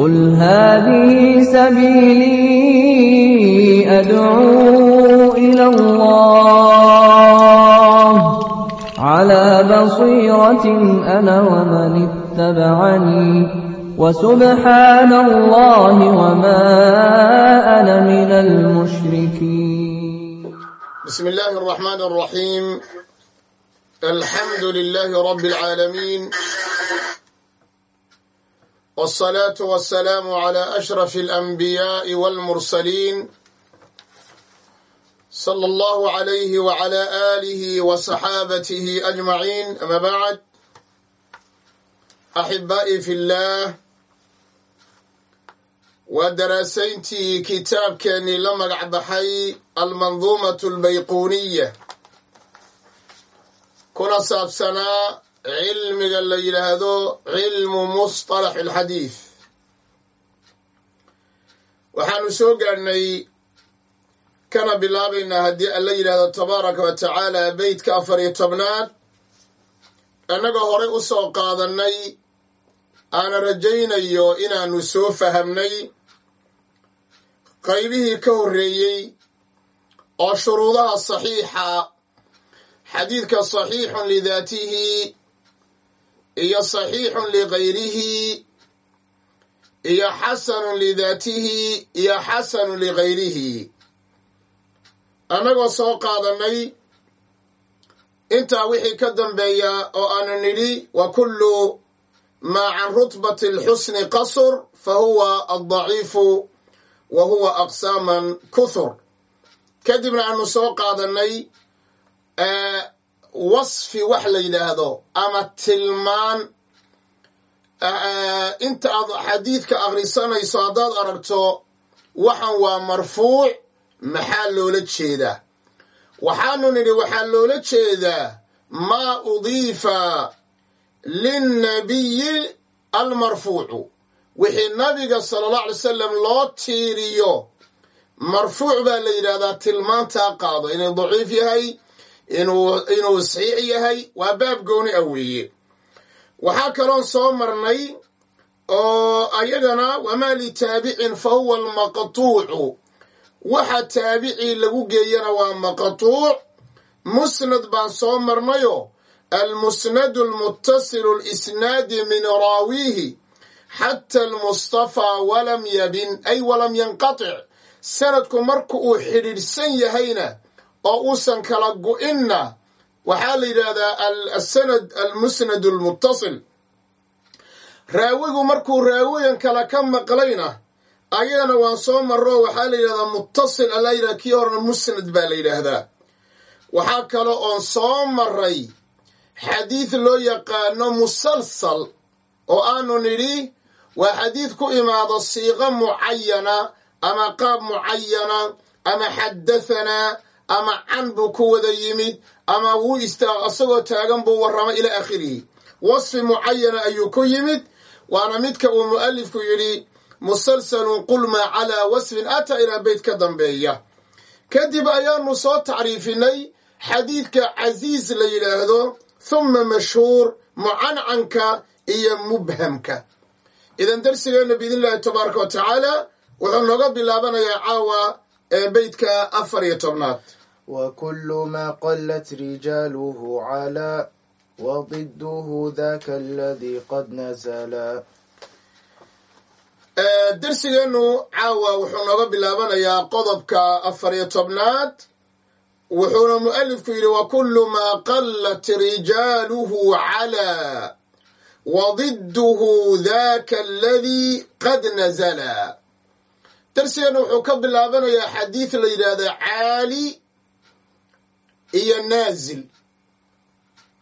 قل هذه سبيلي أدعو إلى الله على بصيرة أنا ومن اتبعني وسبحان الله وما أنا من المشركين بسم الله الرحمن الرحيم الحمد لله رب العالمين والصلاة والسلام على أشرف الأنبياء والمرسلين صلى الله عليه وعلى آله وصحابته أجمعين أما بعد أحبائي في الله ودراسينتي كتاب كاني لمقع بحي المنظومة البيقونية كنا سابسنا cilmiga la yidhaahdo cilmu musطalax alxadiid waxaanu soo gaadhnay kana bilaabaynaa haddii alla yidhaahdo tabaaraka wa tacaala beytka afar iyo tobnaad annagoo horey u soo qaadannay aana rajaynayo inaanu soo fahamnay qaybihii ka horreeyey oo shuruudaha saxiixa xadiidka saxiixun lidaatihi iyo saxiixun ligayrihi iyo xasanun lidaatihi iyo xasanun ligayrihi annagoo soo qaadannay intaa wixii ka dambeeya oo aanu nidhi wa kullu maa can rutbati alxusni qasur fa huwa addaciifu wa huwa aqsaaman kuthur. Kadibna aanu soo qaadannay wasfi wax la yidhaahdo ama tilmaan inta aad xadiidka akhrisanayso haddaad aragto waxan waa marfuuc maxaa loola jeedaa? Waxaanu nidhi waxaa loola jeedaa maa udiifa linnabiyi almarfuucu. Wixii nabiga sala allah alay salam loo tiiriyo marfuuc baa la yidhahdaa tilmaantaa qaado. Inuu daciif yahay inuu saxiix yahay waa baab gooni ah weeye. Waxaa kaloon soo marnay oo ayagana wamaa litaabicin fa huwa almaqtuucu. Waxa taabicii lagu geeyana waa maqtuuc. Musnad baan soo marnayo almusnadu almuttasilu lisnaadi min raawiihi xata almustafaa walam yabin ay walam yanqatic sanadku marka uu xidhiidhsan yahayna oo uusan kala go-inna waxaa la yidhaahdaa asanad almusnad almuttasil. Raawigu markuu raawigan kale ka maqlayna ayadana waan soo marro waxaa la yidhahdaa muttasil ala yidhahda kii horena musnad baa la yidhaahdaa. Waxaa kale oon soo maray xadiid loo yaqaano musalsal oo aanu nidhi waa xadiid ku imaado siiqo mucayana ama qaab mucayana ama xadahanaa ama can buu ku wada yimid ama wuu istaag isagoo taagan buu warrama ilaa aakhirihi. Wasfi mucayana ayuu ku yimid waana midka uu mu'alifku yidhi musalsalun qul maa calaa wasfin ataa ilaa beyt ka dambeeya. Kadib ayaanu soo tacriifinay xadiidka casiis la yidhaahdo huma mashhuur mucancanka iyo mubhamka. Idan darsigeenna biidn illahi tabaaraka wa wuxuu nooga bilaabanayaa caawa ee beytka afar iyo tobnaad وكل ما قلت رجاله على وضده ذاك الذي قد نزلا darsigeennu caawa wuxuu nooga bilaabanayaa qodobka afar iyo tobnaad wuxuuna mu'alifku yidhi wa kullu maa qallat rijaaluhu calaa wadidduhu daaka aladii qad nazala darsigeennu wuxuu ka bilaabanayaa xadiid la yidhaahda caali iyo naazil.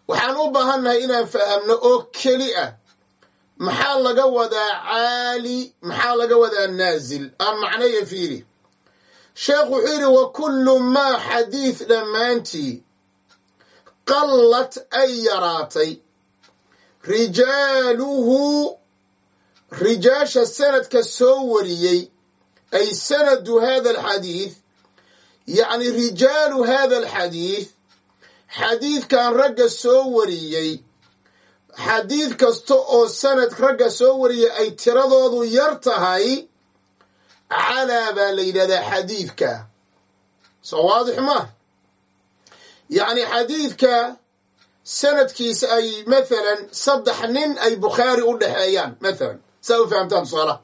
Waxaan u baahannahay inaan fahamno oo keli ah maxaa laga wadaa caali maxaa laga wadaa naazil? Aan macnaya fiiri. Sheekhu wuxuu yidhi wa kullu maa xadiid dhammaantii qallad ay yaraatay. Rijaaluhu rijaasha sanadka soo wariyey ay sanadu hada alxadiid yacni rijaalu hada alxadiid xadiidkan ragga soo wariyey xadiid kasta oo sanad ragga soo wariya ay tiradoodu yar tahay calaa baa la yidhahdaa xadiidka. Soo waadix maa yacni xadiidka sanadkiisa ay mathalan saddex nin ay bukhaari u dhexeeyaan mathalan. Saa u fahamtaan tusaalaha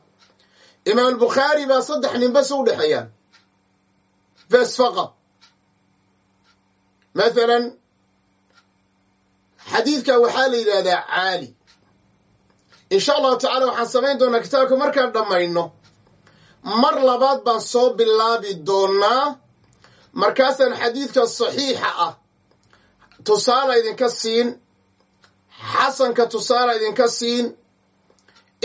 imaam albukhaari baa saddex nin bas u dhexeeyaan bes faqad mathalan xadiidka waxaa la yidhahdaa caali. Insha allahu tacala waxaan samayn doonaa kitaabka markaan dhammayno. Mar labaad baan soo bilaabi doonaa. Markaasaan xadiidka saxiixa ah tusaala idinka siin xasanka tusaala idinka siin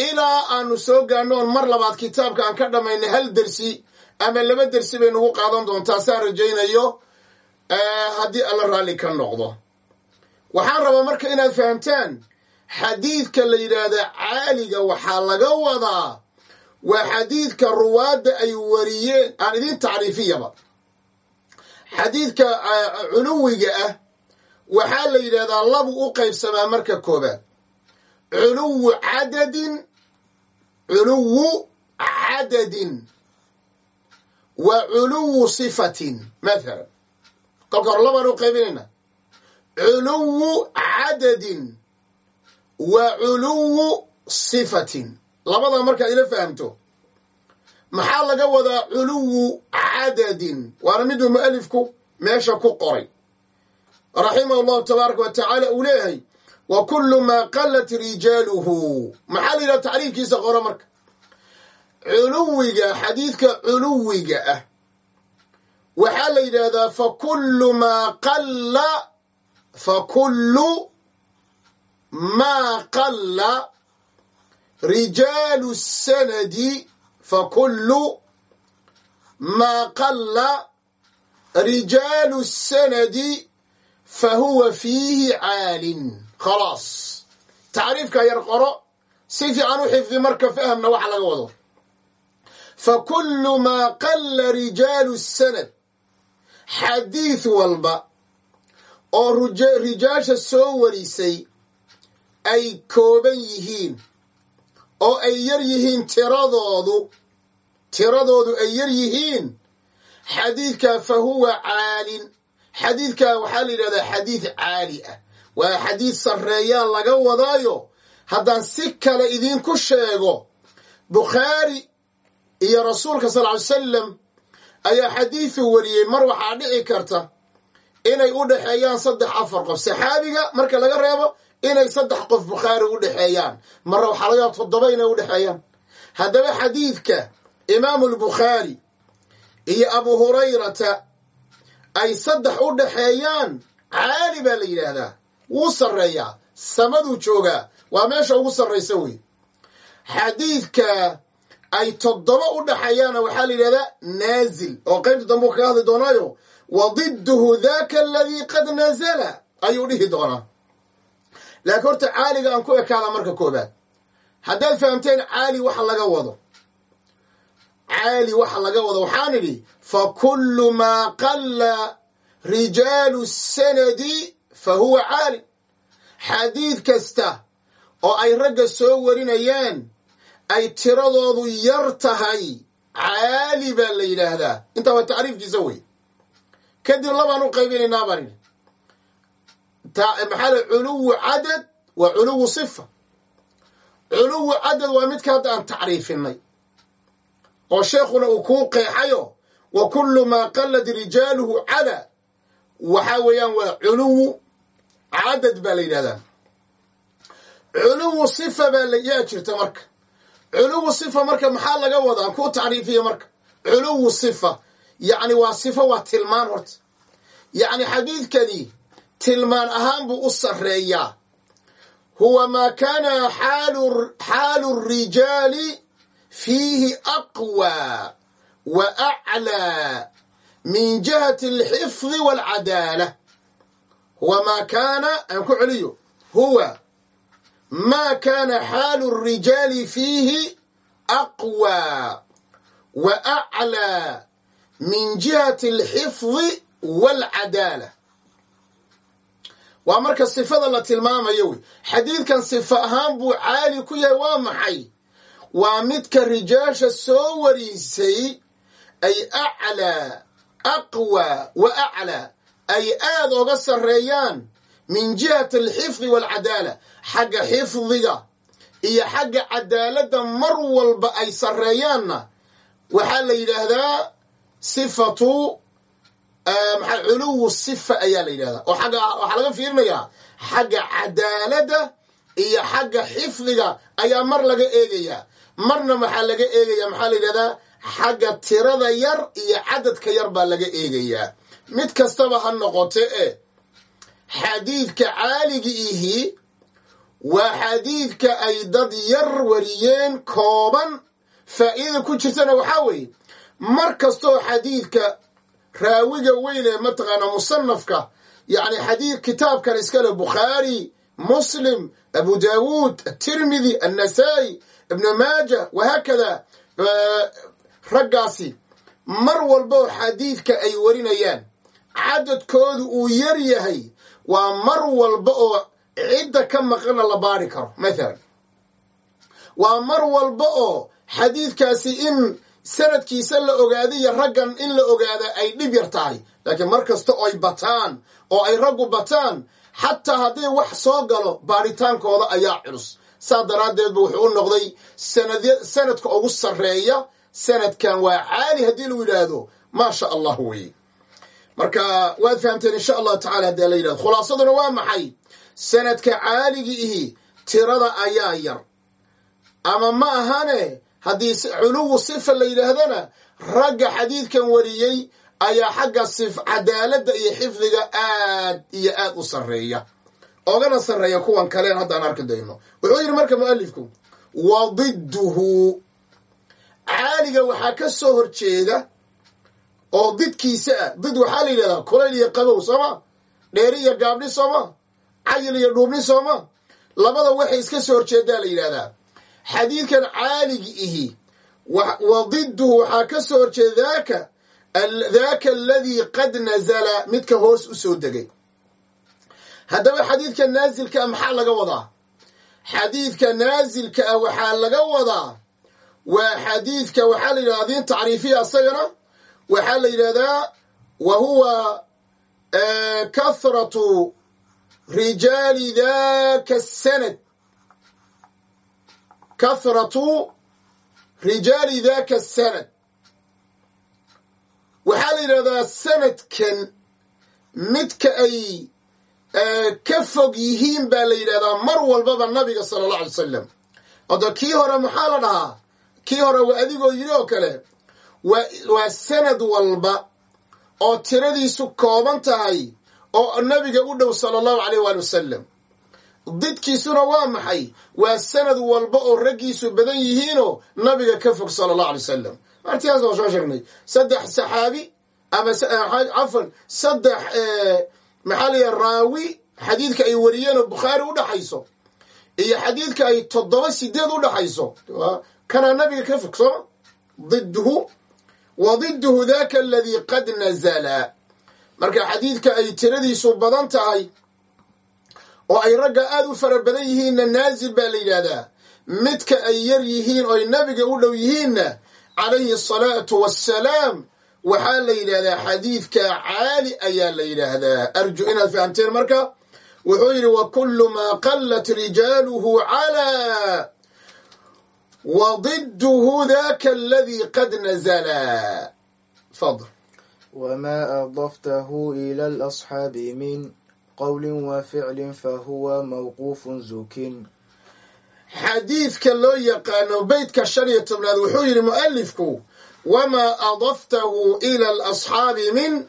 ilaa aanu soo gaadno oon mar labaad kitaabka aan ka dhammayno hal dersi ama laba dersi bay nagu qaadan doontaa saan rajaynayo haddii alla raalli ka noqdo. Waxaan rabaa marka inaad fahamtaan xadiidka la yidhaahda caaliga waxaa laga wadaa waa xadiidka ruwaadda ay wariyeen aan idin tacriifiyaba. Xadiidka culuwiga ah waxaa la yidhahdaa labu u qaybsamaa marka koobaad. Culuwu cadadin culuwu cadadin wa culuwu sifatin mathalan. Kolka hor labaan u qaybinayna. Culuwu cadadin. Wa culuwu sifatin. Labadaa markaad ila fahamto maxaa laga wadaa culuwu cadadin? Waana miduu mu'alifku meesha ku qoray. Raximahu llahu tabaaraka wa tacaala uu leeyahay wa kullu maa qallat rijaaluhu. Maxaa la yidhaha tacriifkiisa qoro marka culuwiga xadiidka culuwiga ah. Waxaa la yidhaahdaa fa kullu maa qalla fa kullu maa qalla rijaalu sanadi fa kullu maa qalla rijaalu sanadi fa huwa fiihi caalin. Khalaas. Tacriifka yar qoro si fiican u xifdi marka fahamna waxa laga wado fa kullu maa qalla rijaalu sanad xadiid walba oo rijaasha soo warisay ay kooban yihiin oo ay yar yihiin tiradoodu tiradoodu ay yar yihiin xadiidka fa huwa caalin xadiidka waxaa la yidhahdaa xadiid caali ah waa xadiid sarreeyaa laga wadaayo haddaan si kale idinku sheego bukhaari iyo rasuulka sal ly salam ayaa xadiidu wariyey mar waxaa dhici karta inay u dhexeeyaan saddex afar qof. Saxaabiga marka laga reebo inay saddex qof bukhaari u dhexeeyaan marna waxaa laga toddoba inay u dhexeeyaan haddaba xadiidka imaamu albukhaari iyo abu hurayrata ay saddex u dhexeeyaan caali baa la yidhaahdaa. Wuu sarreeyaa samaduu joogaa. Waa meesha ugu sarraysa wey xadiidka ay toddoba u dhexeeyaanna waxaa la yidhahdaa naazil. Oo qaybta dambuu kaga hadli doonaayo wa didduhu daka aladii qad nazala ayuu dhihi doonaa. Laakiin horta caaliga aan ku ekaada marka koobaad haddaad fahamteen caali waxa laga wado. Caali waxa laga wado. Waxaan idhi fa kullu maa qalla rijaalu sanadi fa huwa caali xadiid kasta oo ay ragga soo warinayaan ay tiradoodu yar tahay. Caali baa la yidhaahdaa. Intaa waa tacriifkiisa wey. Kadib labaan u qaybinaynaa baan idhi maxaa culuwu cadad waa culuwu sifa. Culuwu cadad waa midka hadda aan tacriifinay. Oo sheekhuna uu kuu qeexayo wa kullu maa qalad rijaaluhu cada waxaa weeyaan waa culuwu cadad baa la yidhahdaa culuwu sifa baa yaa jirta marka culuwu sifa marka maxaa laga wadaa? Ku tacriifiya marka. Culuwu sifa. Yacni waa sifa waa tilmaan horta. Yacni xadiidkani tilmaan ahaan buu u sarreeyaa. Huwa maa kaana xaalu rijaali fiihi aqwaa wa aclaa min jihati alxifdi waalcadaala huwa maa kaana aan ku celiyo huwa maa kaana xaalu الrijaali fiihi aqwى wa aclىa min jihati alxifdi wاlcadaala waa marka sifada la tilmaamayo wey xadiidkan sifo ahaan buu caali ku yahay waa maxay waa midka rijaasha soo wariisay ay aclaa aqwa wa aclaa ay aad oga sarreeyaan min jihati alxifdi waalcadaala xagga xifdiga iyo xagga cadaaladda mar walba ay sarreeyaanna waxaa la yidhaahdaa sifatu maxaa culuwu sifa ayaa la yidhahdaa oo xagga waxaa laga fiirinayaa xagga cadaaladda iyo xagga xifdiga ayaa mar laga eegayaa. Marna maxaa laga eegayaa? Maxaa la yidhahdaa xagga tirada yar iyo cadadka yar baa laga eegayaa. Mid kastaba ha noqote e xadiidka caaligi ihi waa xadiidka ay dad yar wariyeen kooban. Faa'iidada ku jirtana waxaa weeye mar kastoo xadiidka raawiga weyn ee mataqaanaa musanafka yacni xadiid kitaabkan iskale bukhaari muslim abu daawuud atirmidi annasaa'i ibnu maaja wahaakada raggaasi mar walboo xadiidka ay warinayaan cadadkoodu uu yar yahay waa mar walba oo cidda ka maqana la baari karo mathalan. Waa mar walba oo xadiidkaasi in sanadkiisa la ogaada iyo raggan in la ogaada ay dhib yar tahay. Laakiin mar kasta oo ay bataan oo ay raggu bataan xataa haddii wax soo galo baaritaankooda ayaa culus. Saa daraaddeed bu wuxuu u noqday sanadka ugu sarreeya. Sanadkan waa caali haddii lagu yidhaahdo maasha allah weye marka waad fahamteen insha allahu tacala haddii la yidhahdo. Khulaasaduna waa maxay? Sanadka caaligi ihi tirada ayaa yar. Ama ma ahane haddii culuwu sifa la yidhaahdana ragga xadiidkan wariyey ayaa xagga cadaaladda iyo xifdiga aad iyo aad u sarreeya. Ogana sarreeya kuwan kaleen haddaan arki dayno. Wuxuu yidhi marka mu'alifku wa didduhu. Caaliga waxaa ka soo horjeeda oo didkiisa ah did waxaa la yidhahdaa kulayl iyo qabow sooma dheeri iyo gaabdhi sooma cayil iyo dhuubni sooma labada waxay iska soo horjeedaa la yidhahdaa. xadiidkan caaligi ihi wa didduhu waxaa ka soo horjeeda daaka aladii qad nazala midka hoos u soo degay. haddaba xadiidka naasilka ah maxaa laga wadaa? xadiidka naasilka ah waxaa laga wadaa waa xadiidka waxaa la yidhahdaa diin tacriifiya asagana waxaa la yidhahdaa wa huwa kathratu rijaali daka sanad. Kathratu rijaali daka sanad. Waxaa la yidhahdaa sanadkan midka ay ka fog yihiin baa la yidhahdaa mar walbaba nabiga sala allah alay salam odo kii hore maxaa la dhahaa? Kii hore waa adigoo yidhi oo kale waa sanad walba oo tiradiisu kooban tahay oo nabiga u dhow sala allahu aleyh waali wasalam didkiisuna waa maxay? Waa sanad walba oo raggiisu badan yihiinoo nabiga ka fog sala allahu alay wasalam martigaas oo soo sheegnay saddex saxaabi ama cafan saddex maxaa layaha raawi xadiidka ay wariyeenoo bukhaari u dhaxayso iyo xadiidka ay toddoba sideed u dhaxayso. Kanaa nabiga ka fog sooma didhu wa didhu daka aladii qad nazala marka xadiidka ay tiradiisu badan tahay oo ay ragga aad u fara badan yihiinna naasil baa la yidhaahdaa. Midka ay yar yihiin oo ay nabiga u dhow yihiinna calayhi asalaatu wassalaam waxaa la yidhahdaa xadiidka caali ayaa la yidhaahdaa. Arju inaad fahamteen marka wuxuu yidhi wa kullu maa qallat rijaaluhu calaa wa didduhu daka aladii qad nazala fadl وما أضفته إلى الأصحاب من قول وفعل فهو موقوف زك xadiidka loo yaqaano beytka shan iyo tobnaad wuxuu yidhi mu'alifku wamaa adaftahu ila alasxaabi min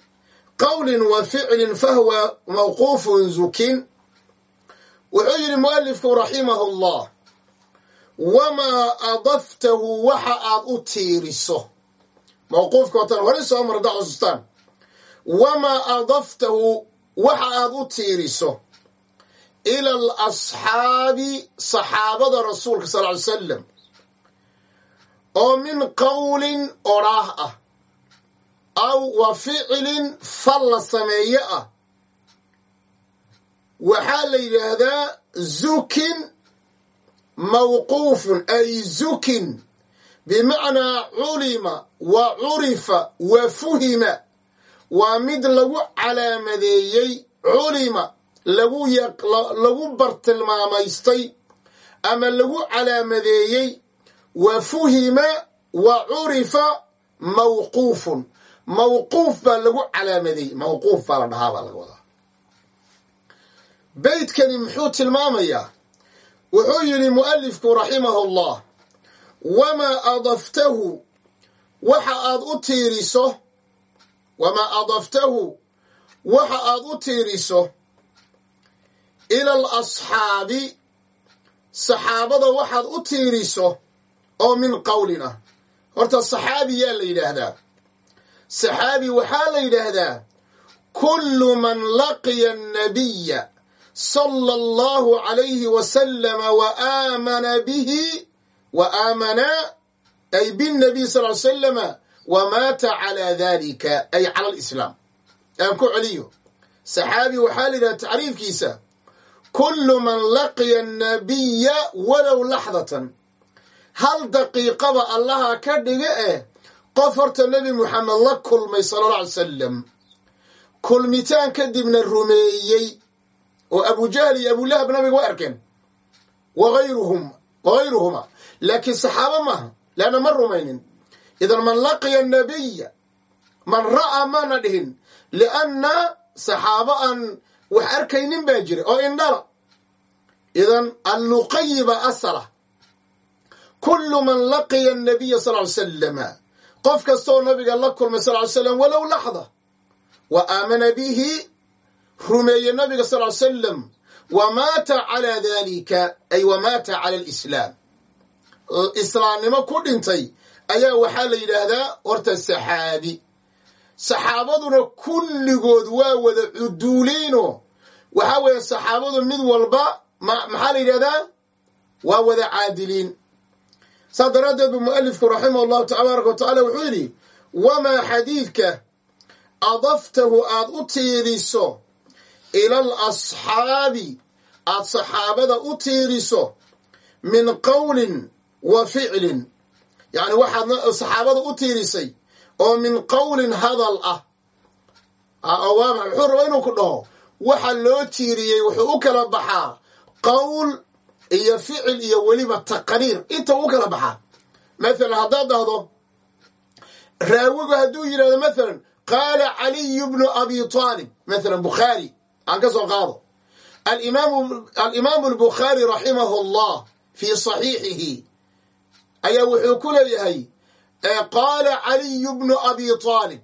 qowlin wa ficlin fahuwa mawquufun zukin wuxuu yidhi mu'alifku raximahu llah wamaa adaftahu waxa aad u tiiriso mawquufka watan hore soo mar haddaa xusustaan wamaa adaftahu waxa aad u tiiriso ila alasxaabi saxaabada rasuulka sal ly salam oo min qowlin odhaah ah aw wa ficilin fal la sameeye ah waxaa la yidhaahdaa zukin mawquufun ay zukin. Bimacnaa culima wa curifa wa fuhima. Waa mid lagu calaamadeeyey culima lagu bartilmaamaystay ama lagu calaamadeeyey wa fuhima wa curifa mawquufun. Mawquuf baa lagu calaamadeeyey mawquuf baa la dhahaa baa laga wadaa. Beydkani muxuu tilmaamayaa wuxuu yidhi mu'alifku raximahu allah wamaa adaftahu waxa aad u tiiriso wamaa adaftahu waxa aad u tiiriso ila al asxaabi saxaabada waxaad u tiiriso oo min qowlin horta saxaabi yaa la yidhaahdaa. Saxaabi waxaa la yidhaahdaa kullu man laqiya annabiya sala allahu calayhi wasalama wa aamana bihi wa aamana ay binnabiy sal ly salama wa maata calaa dalika ay cala alislaam aan ku celiyo. Saxaabi waxaa la yidhahda tacriifkiisa kullu man laqiya annabiya walow laxdatan. Hal daqiiqaba allaha ka dhiga eh qof horta nebi muxamed la kulmay sala alla alay salam kulmitaan kadibna rumeeyey oo abujahl iyo abulahab nabiga wa arkeen waayruhum wagayruhuma laakiin saxaabo maaha leanna ma rumaynin. Idan man laqiya annabiya man ra'aa maana dhihin lianna saxaabo aan wax arkaynin baa jira oo indhala. Idan alluqayi baa asala kullu man laqiya annabiya sal ly salama qof kastooo nabiga la kulmay sal ly slam walow laxda wa aamana bihi rumeeye nabiga sal ly salam wa maata calaa dalika ay wa maata cala alislaam. Islaamnimo ku dhintay ayaa waxaa la yidhaahdaa horta saxaabi. Saxaabaduna kulligood waa wada cuduuliino waxaa weeye saxaabadu mid walba maxaa la yidhahdaa waa wada caadiliin. Saas daraaddeed buu mu'alifku raximah allahu tabaaraka wa tacala wuxuu yidhi wamaa xadiidka adaftahu aad u tiiriso ila al asxaabi aad saxaabada u tiiriso min qowlin wa ficlin. Yacni waxaad saxaabada u tiirisay oo min qowlin hadal ah. Waama wuxuu raba inuu ku dhaho. Waxa loo tiiriyey wuxuu u kala baxaa qowl iyo ficil iyo weliba taqriir. Inta u kala baxaa. Mathalan haddaad dhahdo raawigu hadduu yidhahdo mathalan qaala caliyu bnu abi taalib mathalan bukhaari aan ka soo qaado alimaamu albukhaari raximahu allah fii saxiixihi ayaa wuxuu ku leeyahay qaala caliyu bnu abi taalib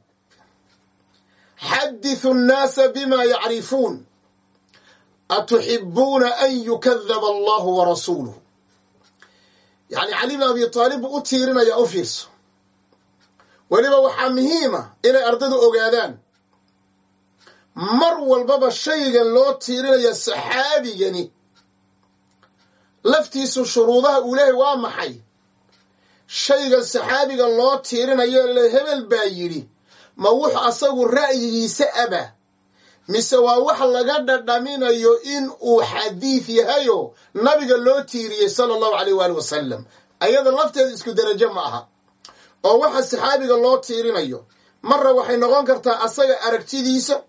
xadiثu الnaasa bima yacrifuun atuxibuuna an yukadaba allahu warasuuluh yani cali bn abi taalib buu u tiirinaya u fiirso weliba waxaa muhiima inay ardaydu ogaadaan mar walbaba shaygan loo tiirinaya saxaabigani. Laftiisu shuruudaha uu leehay waa maxay? Shaygan saxaabiga loo tiirinayo le hebel baa yidhi ma wuxu asagu ra'yigiisa aba? Mise waa wax laga dhadhaminayo in uu xadiid yahayo? Nabiga loo tiiriyey sala allahu aleyh waali wasalam ayada lafteeda isku derajo ma aha. Oo waxa saxaabiga loo tiirinayo. Marra waxay noqon kartaa asaga aragtidiisa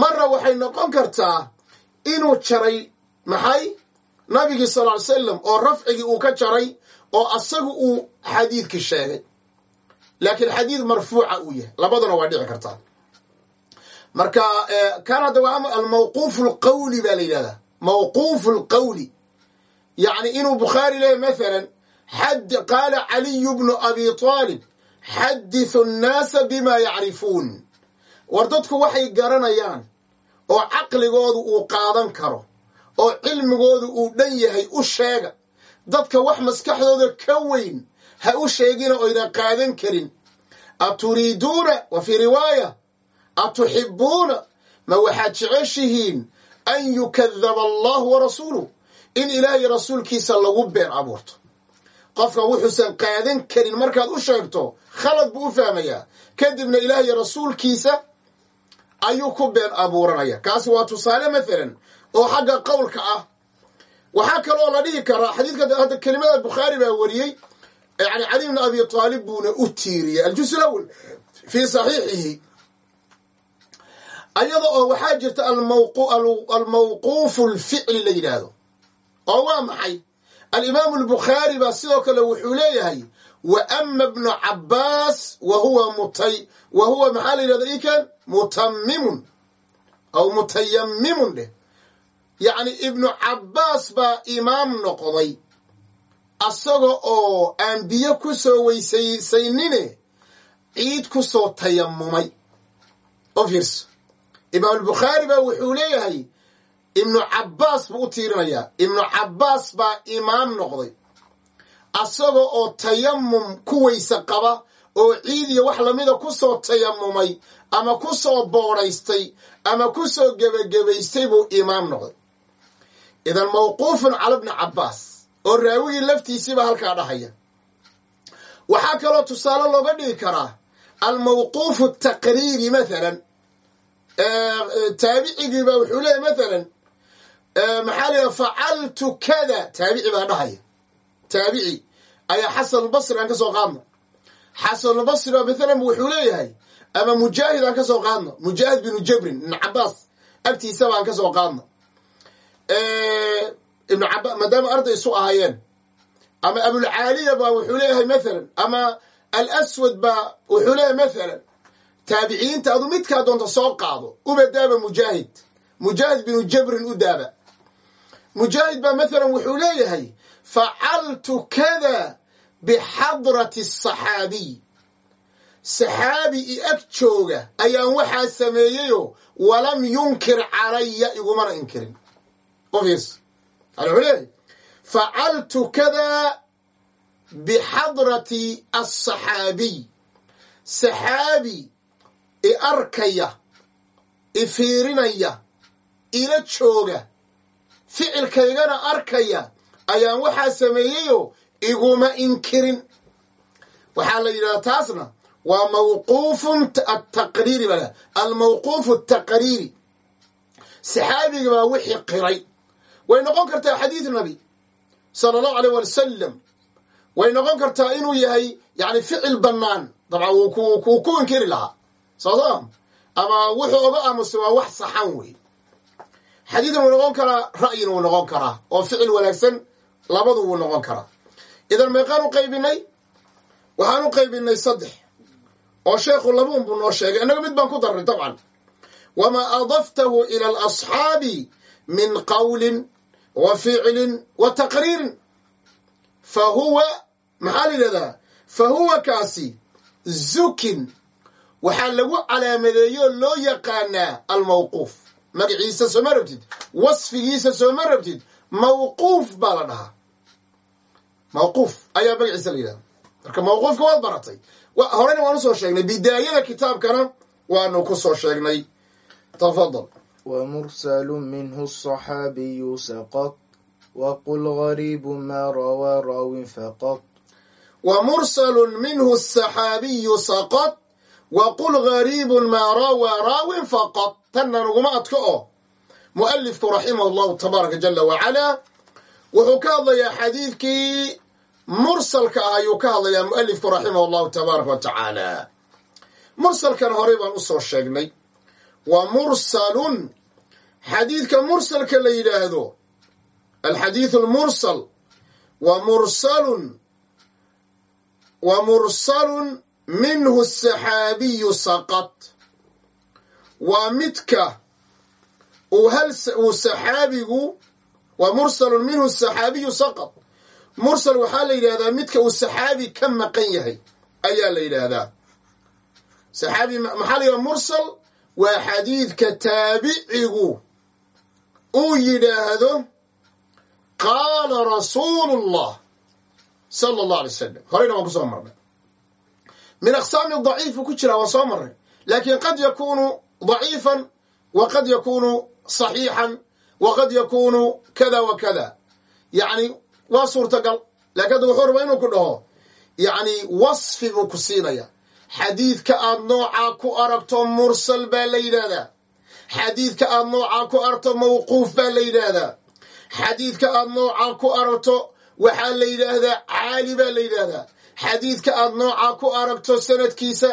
marra waxay noqon kartaa inuu jaray maxay? Nabigii sal ly salam oo rafcigii uu ka jaray oo asagu uu xadiidkii sheegay. Laakiin xadiid marfuuca uu yahay. Labaduna waa dhici kartaa. Marka kan hadda waa almawquufu lqawli baa la yidhahdaa. Mawquufu lqawli yacni inuu bukhaari leeyahy mathalan qaala caliyu bnu abi taalib xadithu nnaasa bima yacrifuun war dadku waxay garanayaan oo caqligoodu uu qaadan karo oo cilmigoodu uu dhan yahay u sheega. Dadka wax maskaxdooda ka weyn ha u sheegina oydan qaadan karin. Aturiiduuna wa fii riwaaya atuxibuuna ma waxaad jeceshihiin an yukadaba allahu wa rasuuluh in ilaahay rasuulkiisa lagu been abuurto. Qofka wuxuusan qaadan karin markaad u sheegto khalad buu u fahmayaa. Kadibna ilaahay rasuulkiisa ayuu ku been abuuranaya. Kaasi waa tusaale mathalan oo xagga qowlka ah. Waxaa kaloo la dhihi karaa xadiidka hadda kelimada bukhaari baa wariyey yani cali bn abi aalib buuna u tiiriyey. Aljus lawel fii saxiixihi. Ayada oo waxaa jirta almawquufu lficli la yidhaahdo. Oo waa maxay? Alimaamu albukhaari baa sidoo kale wuxuu leeyahay wa ama bnu cabaas wa huwa mutay wa huwa maxaa la yidhahda ikan? Mutamimun aw mutayamimun dheh. Yacni ibnu cabaas baa imaam noqday. Asaga oo aan biyo ku soo weysaysaynine ciid ku soo tayamumay oo fiirso imaamulbukhaari baa wuxuu leeyahay ibnu cabaas buu u tiirinayaa. Ibnu cabaas baa imaam noqday asaga oo tayamum ku weyse qaba oo ciid iyo wax lamida ku soo tayamumay ama ku soo boodhaystay ama ku soo gebagabaystay buu imaam noqday. Idan mawquufun cala bni cabaas oo raawigii laftiisiiba halkaa dhahaya waxaa kaloo tusaale looga dhigi karaa almawquufu taqriiri mathalan. Taabicigiiba wuxuu leeyahy mathalan maxaa la facaltu kada taabici baa dhahaya taabici ayaa xasanulbasri aan ka soo qaadno. Xasanulbasri baa mathalan wuxuu leeyahay ama mujaahid aan ka soo qaadno. Mujaahid binu jabrin ibnu cabaas agtiisaba aan ka soo qaadno. Ibnu cabas maadaama arday isu ahaayeen ama abulcaaliya baa wuxuu leeyahay mathalan ama alaswad baa wuxuu leeyahay mathalan taabiciyiinta adu midkaa doonta soo qaado uba daaba mujaahid. Mujaahid binu jabrin u daaba. Mujaahid baa mathalan wuxuu leeyahay facaltu kada bixadrati asaxaabiy saxaabi i ag jooga ayaan waxaa sameeyeyoo walam yunkir calaya igumana inkirin. Ufiirsa facaltu kada bixadrati asaxaabiy saxaabi i arkaya i fiirinaya ila jooga ficilkaygana arkaya ayaan waxaa sameeyeyoo iguma inkirin. Waxaa la yidhahdaa taasna waa mawquufun ataqriiri baa almawquufu ataqriiri saxaabiga baa wixii qiray. Way noqon kartaa xadiid nabi sala allahu aleyh wasalam way noqon kartaa inuu yahay yani ficil bannaan. Dabcan wuu ku inkiri lahaa. Soo ama wuxuu oga aamusay waa wax saxan wey xadiidna wuu noqon karaa ra'yina wuu noqon karaa oo ficil wanaagsan labadu wuu noqon karaa. Idan meeqaan u qaybinay waxaan u qaybinay saddex oo sheekhu labuun buu noo sheegay. Innaga mid baan ku darray dabcan. Wamaa adaftahu ila alasxaabi min qawlin wa ficlin wa taqriirin. Fa huwa maxaa la yidhahdaa? Fa huwa kaasi zukin. Waxaa lagu calaamadeeyoo loo yaqaanaa almawquuf. Magaciisa sooma rabtid? Wasfigiisa sooma rabtid mawquuf baa la dhahaa mawquuf ayaa magaciisa la yidhahda marka mawquufka waad baratay horeyna waan usoo sheegnay bidaayada kitaabkana waanu ku soo sheegnay tafadal ومرسل منه الصحابي سقط وقل غريب ما mualifku raximah allahu tabaaraka jala wacalaa wuxuu ka hadlayaa xadiidkii mursalka ah ayuu ka hadlayaa mualifku raximahu allahu tabaaraka wa tacaala. Mursalkan horey baan u soo sheegnay. Waa mursalun. Xadiidka mursalka la yidhaahdo alxadiidu almursal wa mursalun. Wa mursalun minhu asaxaabiyu saqad waa midka uu saxaabigu waa mursalun minhu saxaabiyu saqad mursal waxaa la yidhahdaa midka uu saxaabi ka maqan yahay ayaa la yidhaahdaa. Saxaabi maxaa la yidhahdaa mursal? Waa xadiidka taabicigu. Uu yidhaahdo qaala rasuulu اllah sala اllah alay salam horeyna waan ku soo marnay. Min aqsaami daciifu ku jiraa waan soo marray laakiin qad yakuunu daciifan wa qad صaxiixan waqad yakuunu kada wa kada. Yacni waa suurtagal laakiin hadda wuxuu rabaa inuu ku dhaho yacni wasfi buu ku siinaya. Xadiidka aada noocaa ku aragto mursal baa la yidhaahdaa. Xadiidka aada noocaa ku aragto mawquuf baa la yidhaahdaa. Xadiidka aada noocaa ku aragto waxaa la yidhaahdaa caali baa la yidhaahdaa. Xadiidka aada noocaa ku aragto sanadkiisa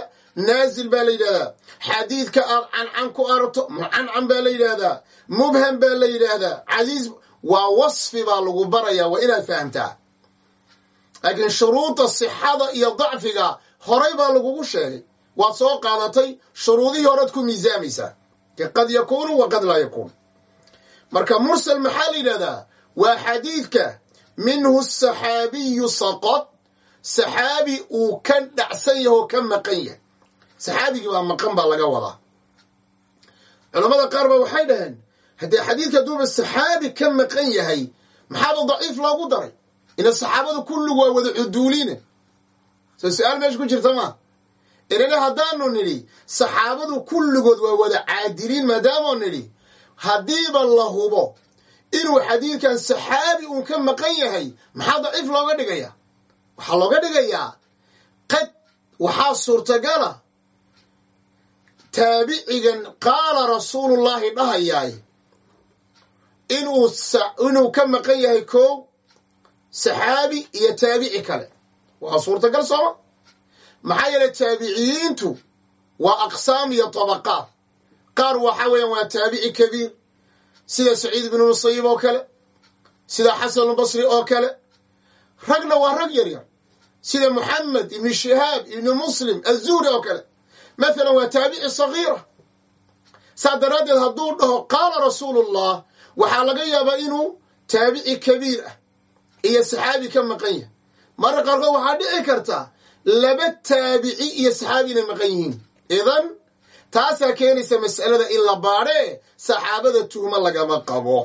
naazil baa la yidhahdaa. Xadiidka aad cancan ku aragto mucancan baa la yidhaahdaa mubham baa la yidhaahdaa casiiz waa wasfi baa lagu barayaa waa inaad fahamtaa. Laakiin shuruudda sixada iyo dacfiga horay baa lagugu sheegay. Waad soo qaadatay shuruudihii horead ku miisaamaysaa qad yakuunu wa qad laa yakuun. Marka mursal maxaa la yidhahdaa? Waa xadiidka minhu saxaabiyu saqod saxaabi uu ka dhacsan yaho ka maqan yahay saxaabigii baa maqan baa laga wadaa. Culammada qaar ba waxay dhaheen haddee xadiidka hadduuba saxaabi ka maqan yahay maxaaba daciif loogu daray? Ina saxaabadu kulligu waa wada cuduuliina soo su'aal meesha ku jirta maa inana haddaanu nidhi saxaabadu kulligood waa wada caadiliin maadaamoo nidhi haddiiba la hubo. Inuu xadiidkan saxaabi uun ka maqan yahay maxaa daciif looga dhigayaa? Waxaa looga dhigayaa qad waxaa suurtagala taabicigan qaala rasuulullaahi dhahayaay inuu inuu ka maqan yahay koow saxaabi iyo taabici kale. Waa suurtagal sooma. Maxaa yeelay taabiciyiintu waa aqsaam iyo tabaqaad. Qaar waxa weeyaan waa taabici kabiir sida saciid ibnu musayib oo kale sida xasanulbasri oo kale. Ragna waa rag yar yar sida moxamed ibnu shihaab ibnu muslim azuhri oo kale mathalan waa taabici sagiira. Saa daraaddeed hadduu dhaho qaala rasuulullah waxaa laga yaabaa inuu taabici kabiir ah iyo saxaabi ka maqan yahay. Marra qaarkood waxaa dhici karta laba taabici iyo saxaabi inay maqan yihiin. Idan taasaa keenaysa mas'alada in la baadhee saxaabada tuhmo lagama qabo.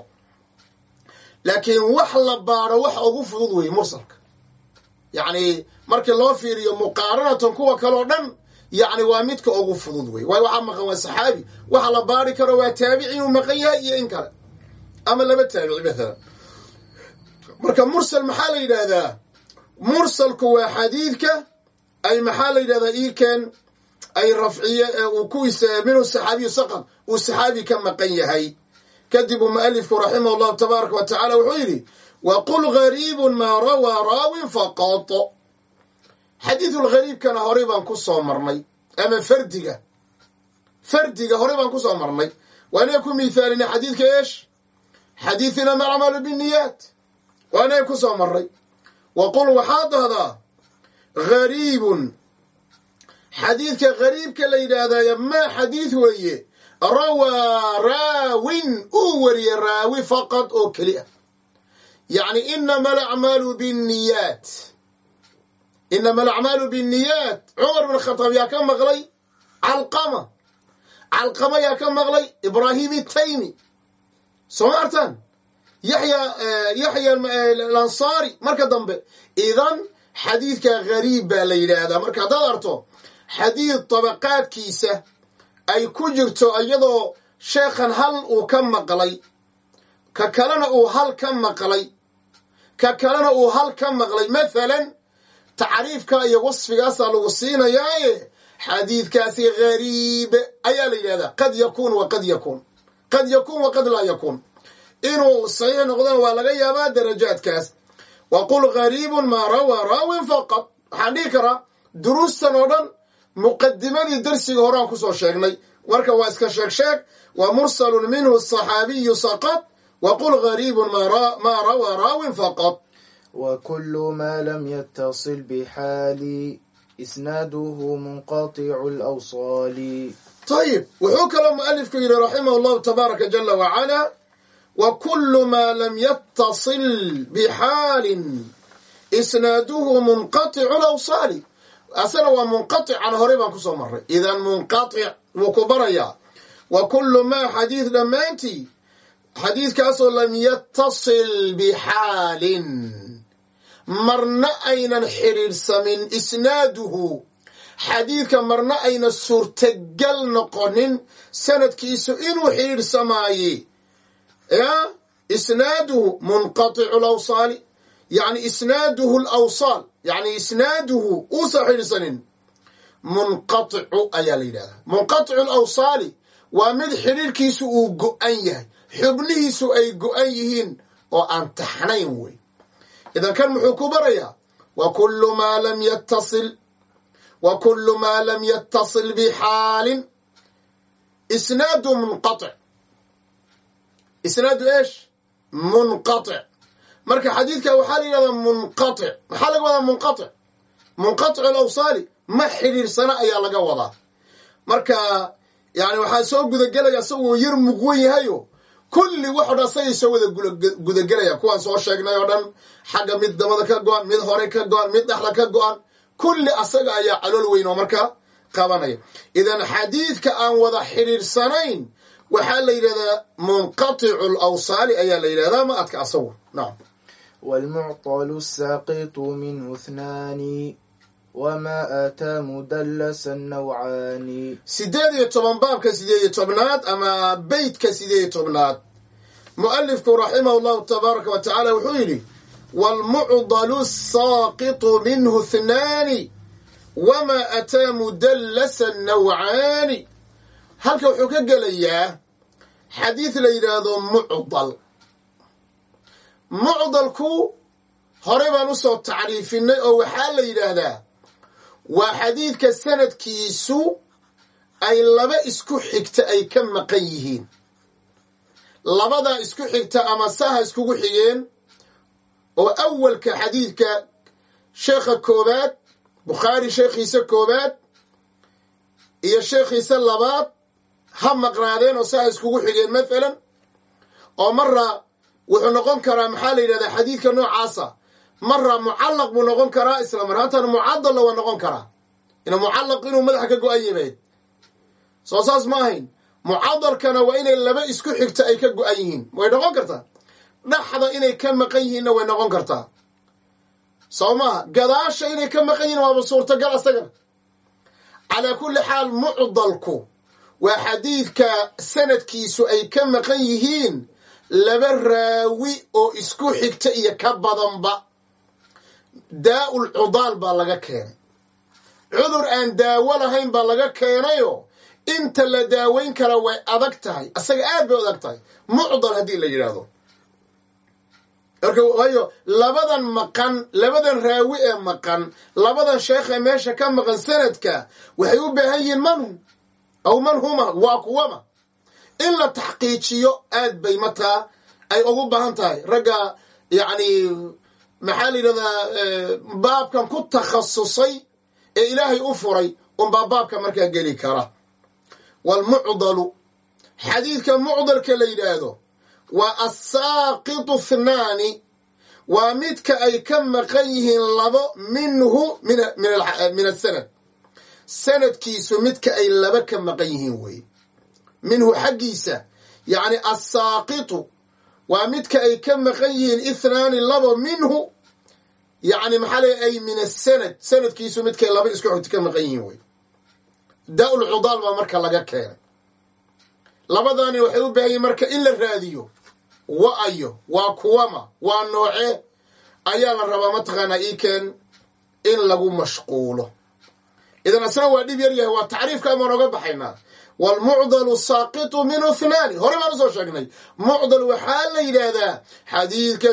Laakiin wax la baadho wax ugu fudud weeye mursalka. Yacni markii loo fiiriyo muqaaranatan kuwa kaleo dhan yacni waa midka ugu fudud wey waayo waxaa maqan waa saxaabi. Waxa la baadhi karo waa taabici inuu maqan yahay iyo in kale. Ama laba taabici maalan marka mursal maxaa la yidhaahdaa? Mursalku waa xadiidka ay maxaa la yidhahdaa iiken ay rafciye uu ku saxaabiyu saqad uu saxaabi ka maqan yahay. Kadib uu mualifku raximah allahu tabaaraka wa tacala wuxuu yidhi wa qul gariibun maa rawaa raawin faqad xadiidulgariibkana horey baan ku soo marnay ama fardiga. Fardiga horey baan ku soo marnay. Waa inaga ku miithaalinay xadiidka eesh? Xadiidina malcamalu binniyaat waa inaga ku soo marray wa qul waxaad dahdaa gariibun. Xadiidka gariibka la yidhaahdaaya maa xadiid weeye. Rawaa raawin uu wariyey raawi faqad oo keli ah. Yacni inama alacmaalu binniyaat inama alacmaalu binniyaat cumar bin khataab yaa ka maqlay calqama calqama yaa ka maqlay ibraahim itaymi soo ma artaan yaxya yaxya alansaari marka dambe idan xadiidka gariib baa la yidhaahdaa marka haddaad arto xadiid tabaqaadkiisa ay ku jirto iyadoo sheekhan hal uu ka maqlay ka kalena uu hal ka maqlay ka kalena uu hal ka maqlay mathalan tacriifka iyo wasfigaasaa lagu siinayaaye xadiidkaasi gariib ayaa la yidhahdaa qad yakuun wa qad yakuun qad yakuun wa qad laa yakuun. Inuu saxiix noqdona waa laga yaabaa darajaadkaas. Wa qul gariibun maa rawaa raawin faqad waxaan dhihi karaa duruustan oo dhan muqadimadii darsiga horaan ku soo sheegnay. Marka waa iska sheeg sheeg wa mursalun minhu saxaabiyu saqad wa qul gariibun maa rawaa raawin faqad وكل ما لم يتصل بحال إسناده منقطع الأوصال طيب wuxuu kaloo mualifku yidhi raximah allahu tabaaraka jala wacala wa kulu maa lam yatasil bixaalin isnaaduhu munqaticu lawsaali asana waa munqatican horey baan kusoo maray idan munqatic wuu ku barayaa wa kulu maa xadiid dhammaantii xadiidkaasoo lam yatasil bixaalin marna aynan xidhiidhsamin isnaaduhu. Xadiidka marna ayna suurtagal noqonin sanadkiisu inuu xidhiidhsamaaye ya isnaaduhu munqaticu lawsaali yani isnaaduhu lawsaal yani isnaaduhu uusan xidhiidhsanin munqaticu ayaa la yidhahdaa. Munqaticu lawsaali waa mid xidhiirkiisu uu go-an yahay xubnihiisu ay go-an yihiin oo aan taxnayn wey idan kan muxuu ku barayaa wa kullu maa lam yattasil wa kullu maa lam yattasil bixaalin isnaadu munqatic isnaadu eesh munqatic marka xadiidka waxaa la yidhahdaa munqatic maxaa laga wadaa munqatic munqatic alawsaali ma xidhiirsana ayaa laga wadaa marka yani waxaa soo gudagelaya isagoo yar mugwan yahayo kulli waxo dhan soo wada gudagelaya. Kuwaan soo sheegnay oo dhan xagga mid dabada ka go-an mid hore ka go-an mid dhexda ka go-an kulli asaga ayaa calool weyn oo markaa qabanaya. Idan xadiidka aan wada xidhiirsanayn waxaa la yidhahdaa munqaticu lawsaali ayaa la yidhahdaa ma adka asagu. Nacam wamaa aataa mudalasan nawcaani sideed iyo toban baabka sideed iyo tobnaad ama beytka sideed iyo tobnaad. Mualifku raximahu llahu tabaaraka wa tacaala wuxuu yidhi waalmucdalu asaaqitu minhu hnaani wamaa ataa mudalasan nawcaani halka wuxuu ka gelayaa xadiid la yidhaahdo mucdal. Mucdalku horey baan u soo tacriifinay oo waxaa la yidhaahdaa waa xadiidka sanadkiisu ay laba isku xigta ay ka maqan yihiin. Labadaa isku xigta ama saha iskugu xigeen oo awalka xadiidka sheekha koobaad bukhaari sheekhiisa koobaad iyo sheekhiisa labaad ha maqnaadeen oo saha iskugu xigeen mathalan. Oo mara wuxuu noqon karaa maxaa la yidhahdaa xadiidka noocaasa mara mucallaq buu noqon karaa isla marhaantana mucadalla waa noqon karaa. Ina mucallaq inuu madaxa ka go-an yimayd soo saas ma ahayn. Mucadalkana waa inay laba isku xigta ay ka go-an yihiin. Way noqon kartaa? Dhaxda inay ka maqan yihiinna way noqon kartaa. Soo maaha gadaasha inay ka maqan yihiin waaba suurtagal asagana calaa kulli xaal mucdalku waa xadiidka sanadkiisu ay ka maqan yihiin laba raawi oo isku xigta iyo ka badanba daa-ul cudaal baa laga keenay. Cudur aan daawo lahayn baa laga keenayo. Inta la daaweyn kara way adag tahay. Asaga aad bay adag tahay. Mucdal haddii la yidhaahdo. Marka waayo labadan maqan labadan raawi ee maqan labadan sheekh ee meesha ka maqan sanadka waxay u baahan yihiin manhum aw man huma waa kuwama. In la taxqiijiyo aad bay mataa ay ugu baahan tahay. Ragga yacni maxaa la yidhahdaa baabkan ku takhasusay ee ilaahay u furay unbaa baabka markaa geli kara. Waalmucdalu xadiidka mucdalka la yidhaahdo waa assaaqitu thnaani waa midka ay ka maqan yihiin labo minhu min asanad sanadkiisu midka ay laba ka maqan yihiin weeye minhu xaggiisa yacni assaaqitu waa midka ay ka maqan yihiin ithnaani labo minhu yacni maxaa le ay min asanad sanadkiisu midkay laba isku xogta ka maqan yihiin wey. Daa-ul cudaal baa marka laga keenay. Labadaani waxay u baahan marka in la raadiyo wa-ayo waa kuwama waa nooce ayaa la rabaa mataqaanaa iikeen in lagu mashquulo. Idan asna waa dhib yar yahay waa tacriifkaan baan oga baxaynaa waalmucdalu saaqitu minhu hnaani hore baan u soo sheegnay mucdal waxaa la yidhaahdaa xadiidka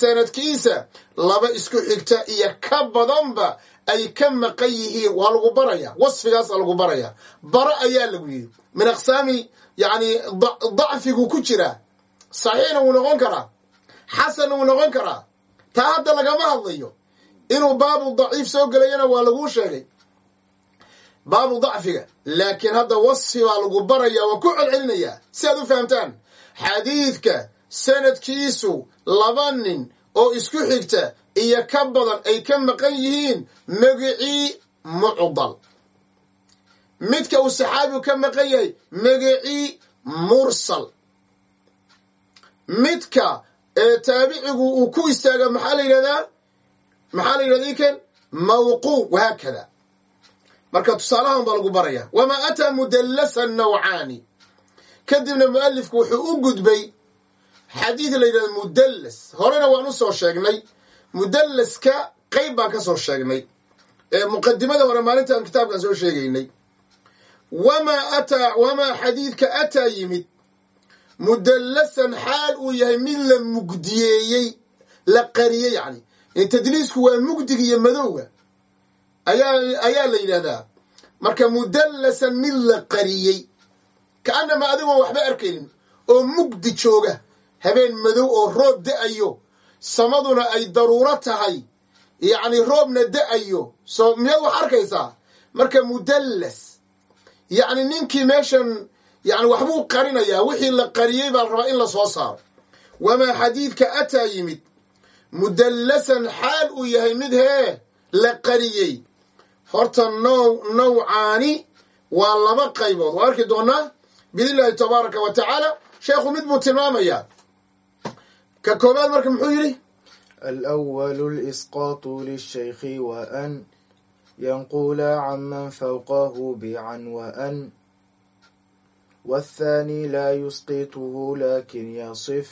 sanadkiisa laba isku xigta iyo ka badanba ay ka maqan yihiin waa lagu baraya wasfigaasa lagu baraya bara ayaa lagu yidhi min aqsaami yani dacfigu ku jiraa saxiixna wuu noqon karaa xasanna wuu noqon karaa taa hadda lagama hadlayo inuu baabu daciif soo gelayana waa laguu sheegay baabu dacfiga. Laakiin hadda wasfi baa lagu baraya waa ku celcelinayaa si aad u fahamtaan xadiidka sanadkiisu laba nin oo isku xigta iyo ka badan ay ka maqan yihiin magicii mucdal. Midka uu saxaabigu ka maqan yahay magicii mursal. Midka ee taabicigu uu ku istaaga maxaa la yidhahdaa? Maxaa la yidhahda iken mawquuc wahaakada marka tusaalahan baa lagu baraya wamaa ataa mudallasan nawcaani? Kadibna mualifku wuxuu u gudbay xadiid la yidhahdo mudallas horena waan u soo sheegnay. Mudallaska qayb baan ka soo sheegnay. Ee muqadimada hore maalintaan kitaabkan soo sheegaynay. Wamaa ataa wamaa xadiidka ataa yimid? Mudallasan xaal uu yahay mid la mugdiyeeyey la qariyey yacni. Tadliisku waa mugdiga iyo madowga ayaa la yidhahdaa marka mudallasan mid la qariyey ka'annama adigoon waxba arkaynin oo mugdi jooga habeen madow oo roob da'ayo samaduna ay daruuro tahay yacni roobna da'ayo. Soo miyaad wax arkaysaa? Marka mudallas yacni ninkii meeshan yani waxbuu qarinayaa wixii la qariyey baa rabaa in la soo saaro. Wamaa xadiidka ataa yimid mudallasan xaal uu yahay mid hee la qariyey horta now nawcaani waa laba qaybood waa arki doonaa biidnillahi tabaaraka wa tacaala sheekhu mid buu tilmaamayaa ka koobaad marka muxuu yidhi الأول الإسقاط للشيخ وأن ينقل عمن فوقه بعن وأن والثاني لا يسقطه لكن يصف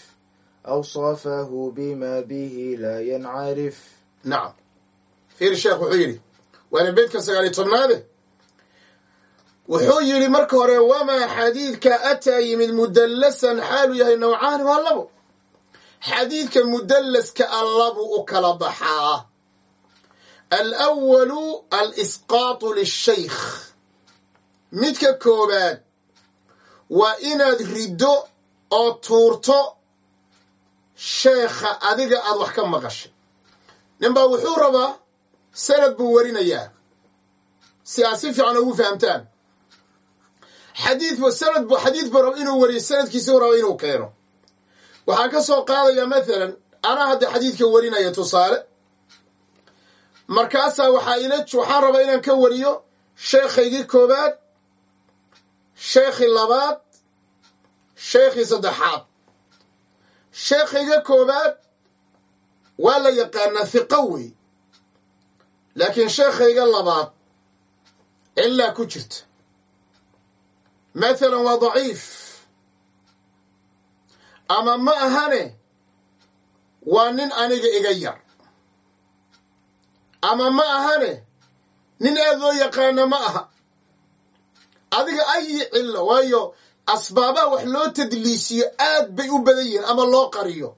أوصافه بما به لا ينعرف nacam fiiri sheekh wuxuu yidhi waana beydka sagaaliyo tobnaade wuxuu yidhi marka hore wamaa xadiidka ataa yimid mudallasan xaalu yahay nawcaani waa labo. Xadiidka mudallaska allabuu u kala baxaa. Alwalu alisqaatu lishaykh midka koobaad waa inaad riddo oo tuurto sheekha adiga aad wax ka maqashay. Ninbaa wuxuu rabaa sanad buu warinayaa. Si aad si fiican ugu fahamtaan. Xadiid sanad bu xadiid buu raba inuu wariyo sanadkiisuu raba inuu keeno. Waxaan ka soo qaadayaa mathalan anaa hadda xadiidka warinaya tusaale. Markaasaa waxaa ila waxaan rabaa inaan ka wariyo sheekhaygii koobaad sheekhii labaad sheekhii saddexaad. Sheekhayga koobaad waa la yaqaanaa hiqo wey laakiin sheekhayga labaad cilaa ku jirta mathalan waa daciif. Ama ma ahane waa nin aniga iga yar. Ama ma ahane nin aad loo yaqaana ma aha. Adiga ayi cillo waayo asbaabaha wax loo tadliisiyo aad bay u badan yihiin ama loo qariyo.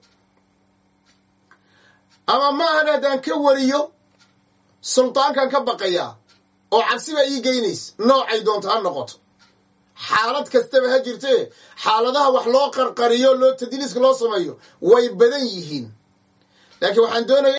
Ama ma ahane haddaan ka wariyo suldaankan ka baqayaa oo cabsibaa ii geynaysa noocay doonto ha noqoto. Xaalad kastaba ha jirtee xaaladaha wax loo qarqariyo loo tadliiska loo sameeyo way badan yihiin. Laakiin waxaan doonaya